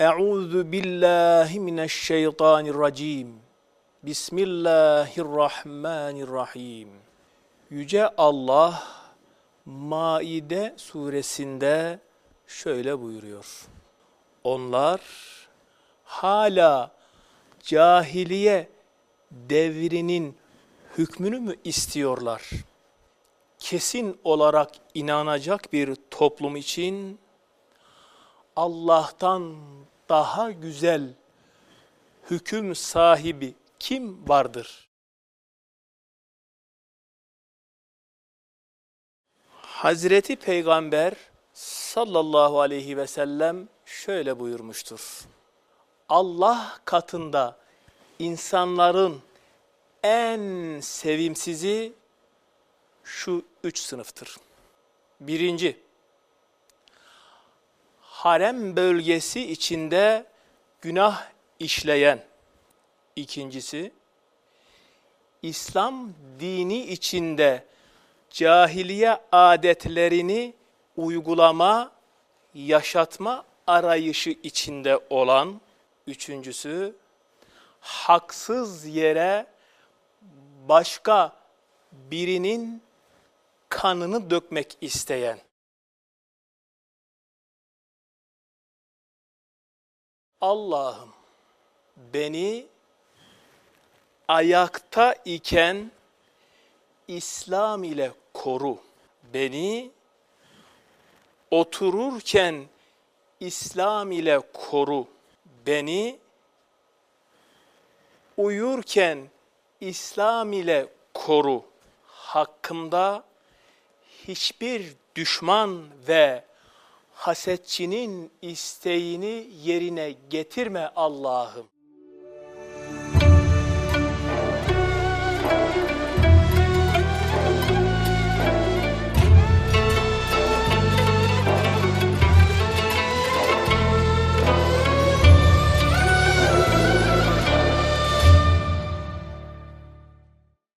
Euzu billahi mineşşeytanirracim. Bismillahirrahmanirrahim. Yüce Allah Maide suresinde şöyle buyuruyor. Onlar hala cahiliye devrinin hükmünü mü istiyorlar? Kesin olarak inanacak bir toplum için Allah'tan daha güzel hüküm sahibi kim vardır? Hazreti Peygamber sallallahu aleyhi ve sellem şöyle buyurmuştur. Allah katında insanların en sevimsizi şu üç sınıftır. Birinci, harem bölgesi içinde günah işleyen. İkincisi, İslam dini içinde cahiliye adetlerini uygulama, yaşatma arayışı içinde olan. Üçüncüsü, haksız yere başka birinin kanını dökmek isteyen. Allah'ım beni ayakta iken İslam ile koru. Beni otururken İslam ile koru. Beni uyurken İslam ile koru. Hakkımda hiçbir düşman ve hasetçinin isteğini yerine getirme Allah'ım.